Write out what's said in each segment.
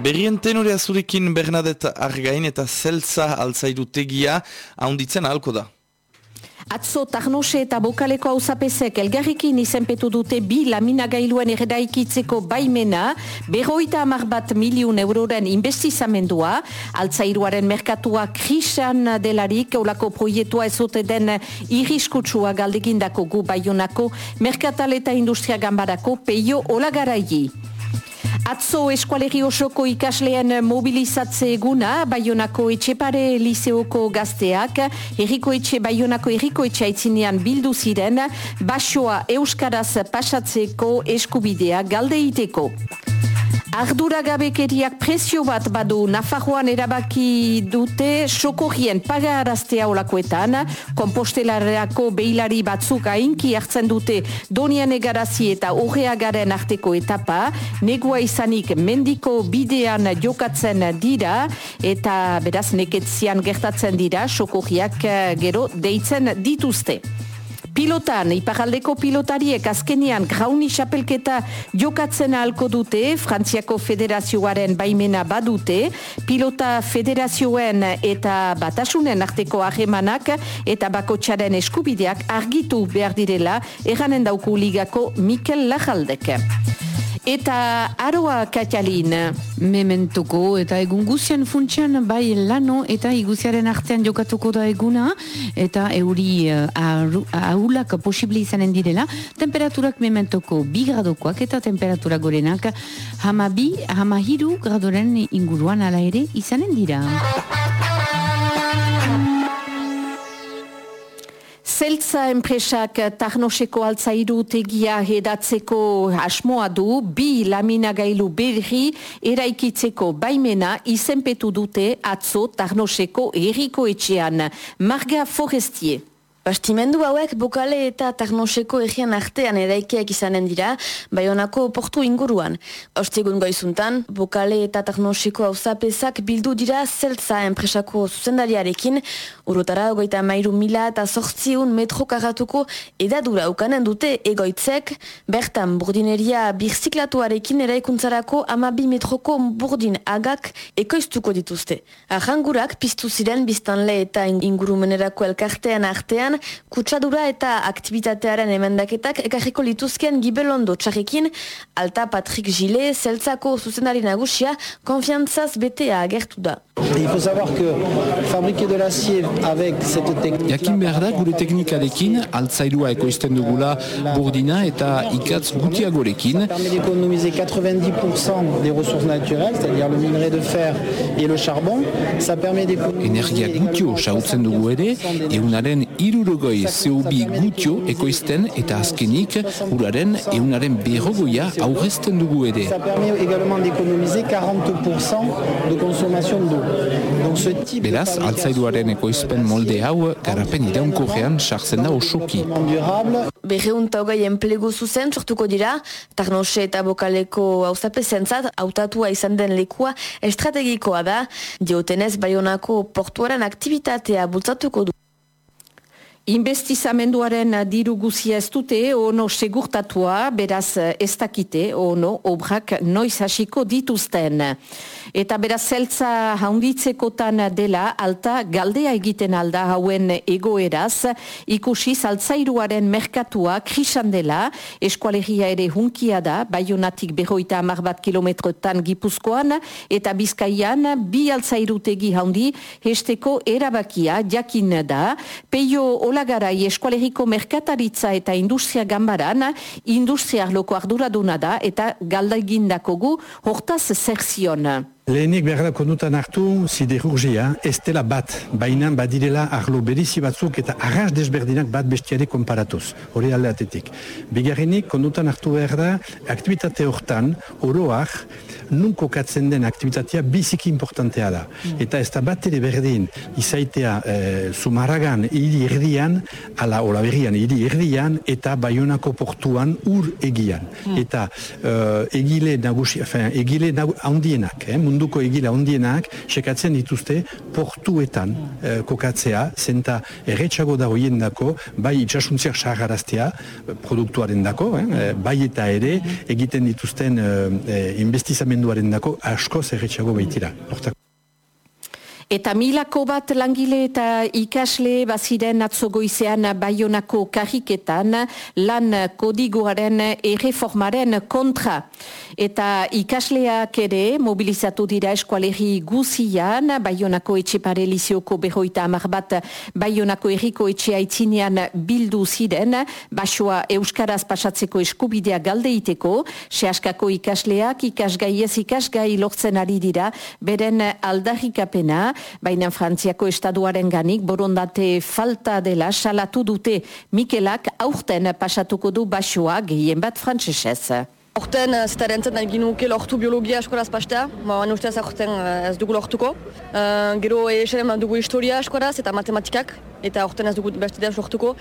Berrien tenorea zurekin Bernadette Argain eta Zeltza altzaidu tegia haunditzen ahalko da. Atzo Tarnose eta Bokaleko hauzapezek elgarrikin izenpetu dute bi laminagailuen erredaikitzeko baimena, berroita amar bat miliun euroren investizamendua, altzairuaren merkatua krisan delarik, eulako proietua ezote den iriskutsua galdegindako gu baionako, merkatal eta industria gambarako peio olagaraigi. Atzo eskualegi osoko ikasleen mobilizatze eguna, Bayonako etxepare liseoko gazteak, erriko etxe Bayonako erriko etxe aitzinean bildu ziren, basoa euskaraz pasatzeko eskubidea galdeiteko. Arduragabekeriak presio bat badu. Nafarroan erabaki dute sokorrien pagaraztea olakoetan, kompostelarako beilari batzuk hainki hartzen dute donian egarazi eta horreagaren arteko etapa, negua izanik mendiko bidean jokatzen dira eta beraz neketzian gertatzen dira sokorriak eh, gero deitzen dituzte. Pilotan, iparaldeko pilotariek azkenian grauni xapelketa jokatzen ahalko dute, Frantziako federazioaren baimena badute, pilota federazioen eta batasunen arteko ahemanak eta bakotxaren eskubideak argitu behar direla, eranen dauku ligako Mikel Lajaldek. Eta aroa katalin. Mementuko eta egun guzian funtsian bai lano eta iguziaren artean jokatuko da eguna eta euri uh, ahulak posibli izanen direla. Temperaturak mementuko bi gradokoak eta temperatura gorenak hama bi, hama hiru gradoren inguruan ala ere izanen dira. Zeltza enpresak tarnoseko altzairu tegia hedatzeko asmoa du, bi laminagailu berri eraikitzeko baimena izenpetu dute atzo tarnoseko eriko etxean. Marga Forestier. Bastimendu hauek bokale eta tarnoseko egian artean eraikiak izanen dira, baionako portu inguruan. Ostegun goizuntan, bokale eta tarnoseko hauzapezak bildu dira zeltza enpresako zuzendariarekin, urotara ogoita mairu mila eta sortziun metro karatuko edadura ukanen dute egoitzek, bertan burdineria birziklatuarekin eraikuntzarako amabi metroko burdin agak ekoiztuko dituzte. Arrangurak piztu ziren biztanle eta ingurumenerako elkartean artean, kutsadura eta aktivitatearen emendaketak ekarriko lituzken gibelondo txarrekin, alta Patrick Gile, zeltzako zuzendari nagusia, konfiantzaz betea agertu da. Il faut savoir que fabriquer de l'acier avec cette technique... Jakin behar da gure teknikarekin, altzairua ekoizten dugula burdina eta ikatz gutiagorekin. Ça permet d'économiser 90% des ressources naturelles, c'est-à-dire le minerai de fer et le charbon. Ça permet d'économiser... Energia gutio sautzen dugu ere, eunaren irurogoi zeubi gutio ekoizten eta azkenik uraren eunaren berrogoia aurrezten dugu ere. Ça permet également d'économiser 40% de consommation d'eau. Type Beraz, altzairuaren ekoizpen molde hau garapen iraunkorrean sartzen da osoki. Berreunta hogei enplegu zuzen sortuko dira, Tarnose eta Bokaleko hauzapezentzat hautatua izan den lekua estrategikoa da, diotenez Bayonako portuaren aktivitatea bultzatuko du. Investizamenduaren diru guzia ez dute, ono segurtatua, beraz ez dakite, ono obrak noiz hasiko dituzten. Eta beraz zeltza haunditzekotan dela, alta galdea egiten alda hauen egoeraz, ikusi altzairuaren merkatua krisan dela, eskualegia ere hunkia da, baionatik behoita amar bat kilometrotan gipuzkoan, eta bizkaian bi altzairutegi haundi, hesteko erabakia jakin da, peio olagarai eskualeriko merkataritza eta industria gambaran, industria arloko arduraduna da, eta galdagindako gu, hortaz zer. Lehenik behar kondutan hartu siderurgia ez dela bat, baina badirela arlo berizi batzuk eta arras desberdinak bat bestiare konparatuz, hori alde atetik. Bigarrenik kondutan hartu behar da aktivitate hortan, oroak, nun kokatzen den aktivitatea biziki importantea da. Eta ez da bat ere berdin izaitea Zumaragan hiri erdian, ala olaberrian hiri erdian, eta Bayonako portuan ur egian. Eta eh, egile nagusi, egile handienak, eh, mundu munduko egila ondienak sekatzen dituzte portuetan eh, kokatzea, zenta erretxago da hoien dako, bai itxasuntziak sagaraztea produktuaren dako, eh, bai eta ere egiten dituzten eh, investizamenduaren dako askoz erretxago baitira. Hortako. Eta milako bat langile eta ikasle baziren atzogoizean baionako kariketan lan kodigoaren erreformaren kontra. Eta ikasleak ere mobilizatu dira eskualeri guzian, baionako etxepare lizioko behoita amar bat baionako erriko etxea itzinean bildu ziren, basoa Euskaraz pasatzeko eskubidea galdeiteko, sehaskako ikasleak ikasgai ez ikasgai lortzen ari dira, beren aldarrikapena, baina Frantziako estaduaren ganik borondate falta dela salatu dute Mikelak aurten pasatuko du basoa gehien bat frantzesez. Horten, da erantzen nahi ginuke lortu biologia eskoraz pastea, hain ustez aurten ez dugu lortuko. Uh, gero esaren dugu historia eskoraz eta matematikak, eta horten ez dugu beste deus lortuko.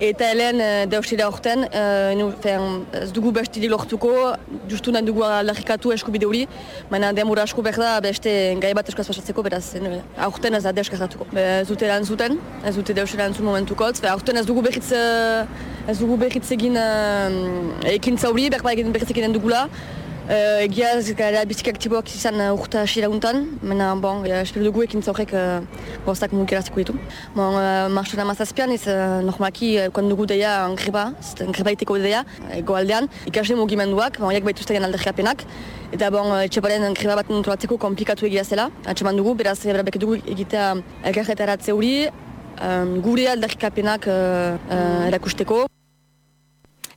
Eta helen deus dira horten, uh, ez dugu beste lortuko, justu nahi dugu aldarrikatu eskubide hori, baina demura asko behar da beste gai bat eskoraz pasatzeko, beraz aurten ez da deus gertatuko. Ez dute eran zuten, ez dute deus eran zuen momentukot, aurten ez dugu behitz, ez dugu behitz egin uh, ekin zauri, behar behitz egin dugula. Uh, egia ez gara bizik aktiboak izan uh, urta asira guntan, mena, bon, uh, espero dugu ekin zaurek uh, goztak mugiraziko ditu. Bon, uh, marxona mazazpian ez uh, normalki uh, kuen dugu deia angreba, angreba iteko deia, ego aldean, ikasle mugimenduak, bon, jak baituztean alderriapenak, eta bon, uh, etxeparen angreba bat nintolatzeko komplikatu egia zela, atxeman dugu, beraz, berak dugu egitea elkarretaratze hori, um, gure alderriapenak uh, uh, erakusteko.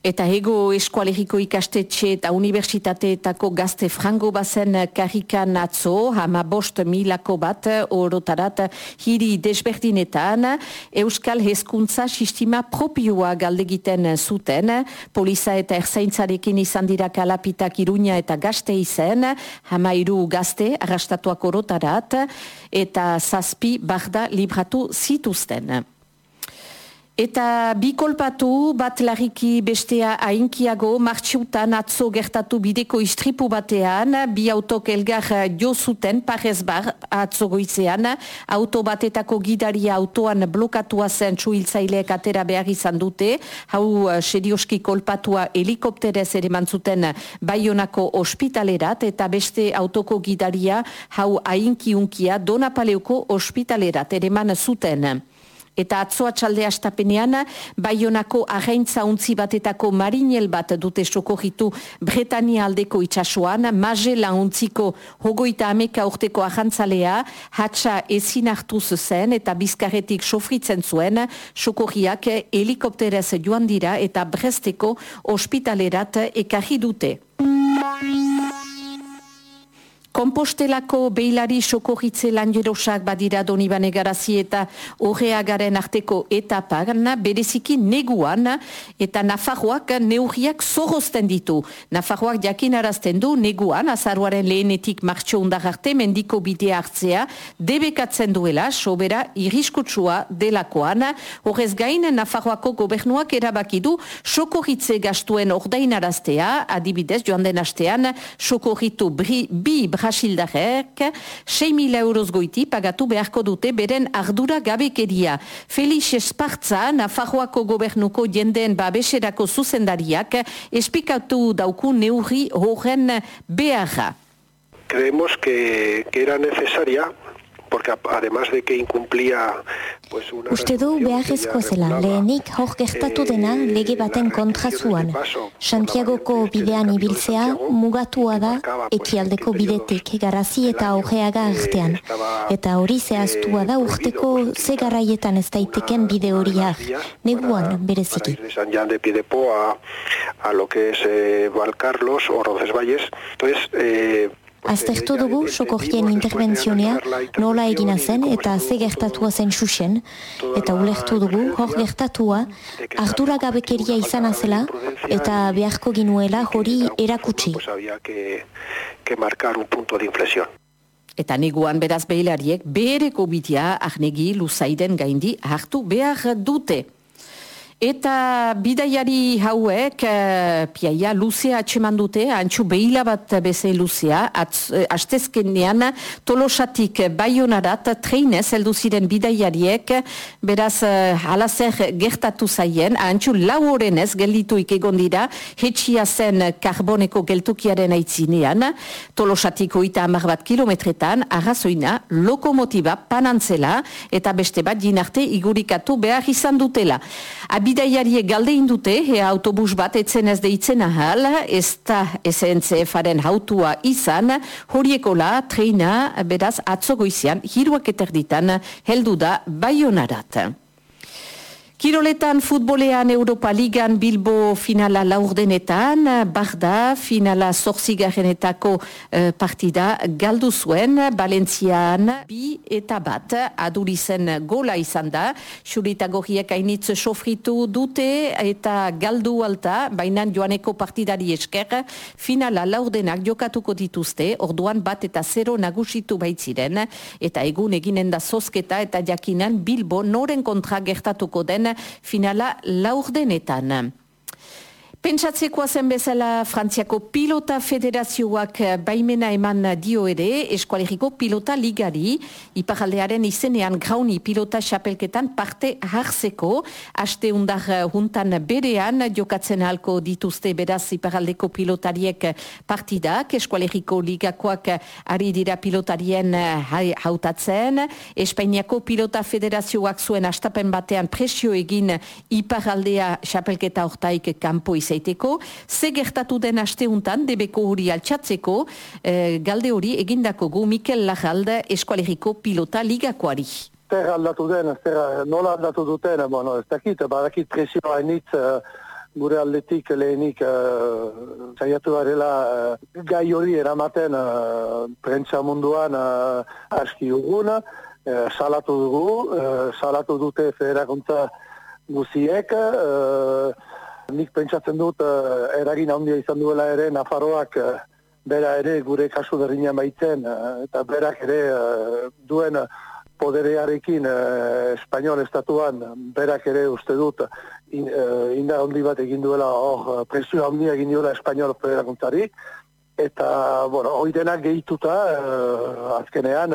Eta ego eskualeriko ikastetxe eta universitateetako gazte frango bazen karrikan atzo, hama bost milako bat orotarat hiri desberdinetan, Euskal Hezkuntza sistema propioa galdegiten zuten, poliza eta erzaintzarekin izan dira kalapitak iruña eta gazte izen, hama iru gazte arrastatuak orotarat, eta zazpi barda libratu zituzten. Eta bi kolpatu bat lariki bestea hainkiago martxiutan atzo gertatu bideko istripu batean, bi autok elgar jo zuten parez bar atzo goizean, auto batetako gidaria autoan blokatua zen txuiltzaileek atera behar izan dute, hau eh, serioski kolpatua helikopterez ere mantzuten baionako ospitalerat, eta beste autoko gidaria hau hainkiunkia donapaleuko ospitalerat ere man zuten. Eta atzoa txalde astapenean, baionako ageintza untzi batetako marinel bat dute sokojitu Bretania aldeko itxasuan, mazela untziko hogoita ameka urteko ahantzalea, hatxa ezin hartuz zen eta bizkarretik sofritzen zuen, sokojiak helikopterez joan dira eta bresteko ospitalerat ekarri dute. Kompostelako beilari sokorritze lan jerosak badira donibane garazi eta horreagaren arteko etapan, bereziki neguan eta Nafarroak neurriak zorrozten ditu. Nafarroak jakin arazten du neguan, azaruaren lehenetik martxo arte mendiko bidea hartzea, debekatzen duela, sobera iriskutsua delakoan. Horrez gain, Nafarroako gobernuak erabaki du sokorritze gastuen ordain araztea, adibidez joan den astean, sokorritu bi Brasildarek, 6.000 euroz goiti pagatu beharko dute beren ardura gabekeria. Felix Espartza, Nafarroako gobernuko jendeen babeserako zuzendariak, espikatu dauku neurri horren beharra. Creemos que, que era necesaria porque además de que incumplía pues una Uste du beharrezko zela, lehenik hor gertatu dena lege baten kontrazuan. Santiagoko bidean ibiltzea mugatua da ekialdeko bidetik garazi eta horreaga artean. Eta hori zehaztua da urteko ze garaietan ez daiteken bide horiak, neguan bereziki. San Jan de Piedepo a, a lo que es eh, Valcarlos o Roncesvalles. Entonces, eh, Aztertu dugu sokorrien intervenzionea nola egina zen eta ze gertatua zen xuxen, eta ulertu dugu hor gertatua ardura gabekeria izan azela eta beharko ginuela hori erakutsi. Eta neguan beraz behilariek behereko bidia ahnegi luzaiden gaindi hartu behar dute. Eta bidaiari hauek, uh, piaia, luzea atseman dute, antxu behila bat bezen luzea, uh, astezkenean tolosatik baionarat treinez heldu ziren bidaiariek, beraz uh, alazer gertatu zaien, antxu lau horrenez geldituik egon dira, hetxia zen karboneko geltukiaren aitzinean, tolosatik oita amar bat kilometretan, arrazoina, lokomotiba panantzela, eta beste bat jinarte igurikatu behar izan dutela. Bidaiarie galde indute, ea autobus bat etzen ez deitzen ahal, ez da SNCF-aren hautua izan, horiekola, treina, beraz, atzogoizian, hiruak eterditan, heldu da baionarat. Kiroletan futbolean Europa Ligan Bilbo finala laurdenetan, barda finala zorzigarrenetako uh, partida galdu zuen, Balentzian bi eta bat adurizen gola izan da, xurita gorriak hainitz sofritu dute eta galdu alta, bainan joaneko partidari esker, finala laurdenak jokatuko dituzte, orduan bat eta zero nagusitu baitziren, eta egun eginen da zozketa eta jakinan Bilbo noren kontra gertatuko den finala laurdenetan. Pentsatzekoa zen bezala Frantziako Pilota Federazioak baimena eman dio ere Eskualeriko Pilota Ligari. Iparaldearen izenean grauni pilota xapelketan parte hartzeko aste undar juntan berean jokatzen halko dituzte beraz iparaldeko pilotariek partidak. Eskualeriko Ligakoak ari dira pilotarien hautatzen. Espainiako Pilota Federazioak zuen astapen batean presio egin iparaldea xapelketa ortaik kanpo izan zaiteko, ze gertatu den asteuntan debeko hori altxatzeko, eh, galde hori egindako gu Mikel Lajalda eskualeriko pilota ligakoari. Zer aldatu den, zer nola aldatu duten, bueno, ez dakit, badakit presioa hainitz, uh, gure aldetik lehenik uh, zaiatu garela uh, gai hori eramaten uh, prentsa munduan uh, aski dugun, uh, salatu dugu, uh, salatu dute federakuntza guziek, uh, Nik pentsatzen dut uh, eragin handia izan duela ere Nafarroak uh, bera ere gure kasu berdina baitzen uh, eta berak ere uh, duen poderearekin uh, espainol estatuan berak ere uste dut in, uh, inda handi bat egin duela hor presio handia egin duela espainol federakuntzari. Eta bueno, hori denak gehituta uh, azkenean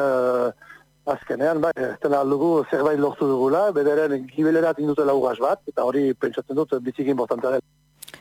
Azkenean, bai, ez aldugu zerbait lortu dugula, bederen gibelerat indutela ugaz bat, eta hori pentsatzen dut bizikin importantea dela.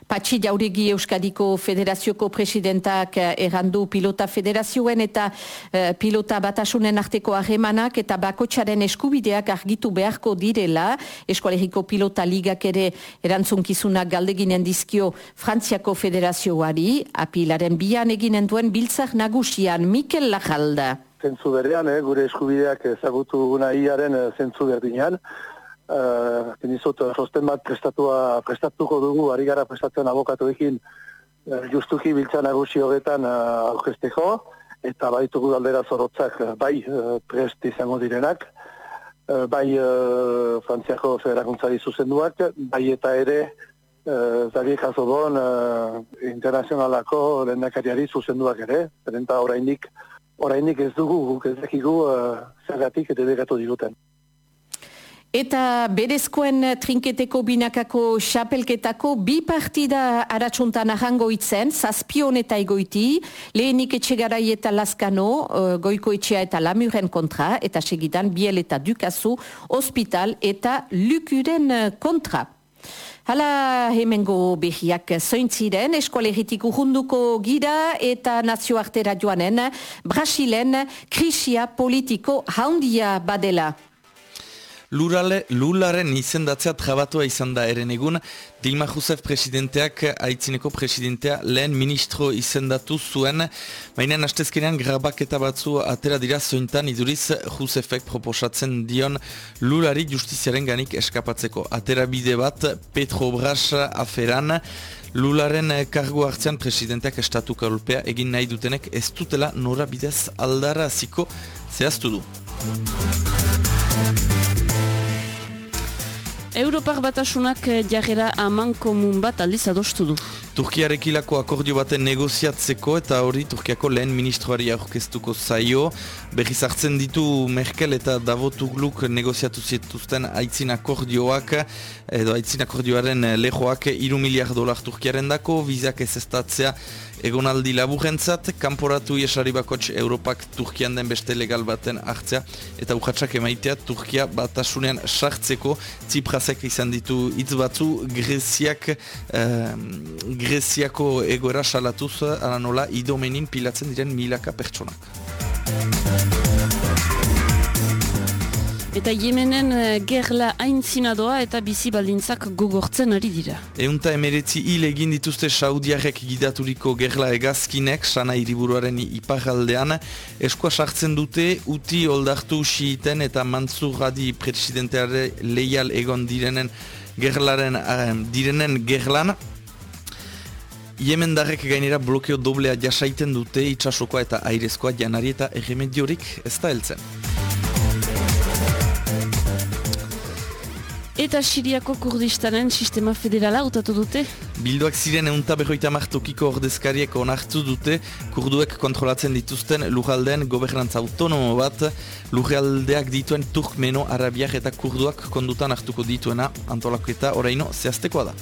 Patxi Jauregi Euskadiko Federazioko presidentak eh, errandu pilota federazioen eta uh, pilota batasunen arteko harremanak eta bakotxaren eskubideak argitu beharko direla. Eskualeriko pilota ligak ere erantzunkizunak galdeginen dizkio Frantziako Federazioari, apilaren bian eginen duen biltzak nagusian Mikel Lajalda zentzu berdean, eh, gure eskubideak ezagutu guna iaren eh, zentzu berdinean. Uh, Genizot, sosten bat prestatua, prestatuko dugu, ari gara prestatzen abokatu ekin uh, justuki biltzan nagusi horretan aurkesteko, eta baitugu galdera zorotzak bai prest izango direnak, bai Frantziako federakuntzari zuzenduak, bai eta ere uh, Zabiek uh, internazionalako lehendakariari zuzenduak ere, zerenta orainik orainik ez dugu guk ez dakigu uh, zergatik eta diguten. Eta berezkoen trinketeko binakako xapelketako bi partida aratsuntan ahango itzen, zazpion eta egoiti, lehenik etxegarai eta laskano, uh, goiko etxea eta lamuren kontra, eta segidan biel eta dukazu, hospital eta lukuren kontra. Hala hemengo behiak zointziren, eskolegitik urunduko gira eta nazioartera joanen, Brasilen krisia politiko haundia badela. Lurale, lularen izendatzea trabatua izan da eren egun, Dilma Rousseff presidenteak aitzineko presidentea lehen ministro izendatu zuen, baina nastezkenean grabaketa batzu atera dira zointan iduriz Rousseffek proposatzen dion lulari justiziaren ganik eskapatzeko. Atera bide bat Petrobras aferan, Lularen kargu hartzean presidenteak estatu karulpea egin nahi dutenek ez dutela nora bidez aldara ziko zehaztu du. Europar batasunak jarrera aman komun bat aldiz adostu du. Turkiarekilako akordio baten negoziatzeko eta hori Turkiako lehen ministroari aurkeztuko zaio. Berriz hartzen ditu Merkel eta Davotugluk negoziatu zituzten aitzin akordioak, edo aitzin akordioaren lehoak iru miliard dolar Turkiaren dako, vizak ez estatzea egonaldi laburentzat, kanporatu iesari bakotx Europak Turkian den beste legal baten hartzea, eta urratxak emaitea Turkia batasunean sartzeko, Tsiprazek izan ditu hitz batzu, Greziak, eh, Greziako egoera salatuz, ala nola, idomenin pilatzen diren milaka pertsonak. Eta Yemenen eh, gerla aintzinadoa eta bizi baldintzak gogortzen ari dira. Eunta emeretzi hil egin dituzte saudiarek gidaturiko gerla egazkinek, sana iriburuaren iparaldean, eskoa sartzen dute, uti oldartu siiten eta mantzurradi presidenteare leial egon direnen gerlaren, uh, direnen gerlan, Yemendarrek gainera blokeo doblea jasaiten dute itxasokoa eta airezkoa janari eta erremediorik ez da heltzen. Eta Siriako Kurdistanen sistema federala utatu dute? Bilduak ziren eunta berroita martokiko ordezkariek onartu dute kurduek kontrolatzen dituzten lujaldeen gobernantza autonomo bat lujaldeak dituen turkmeno, arabiak eta kurduak kondutan hartuko dituena antolaketa oraino zehaztekoa da.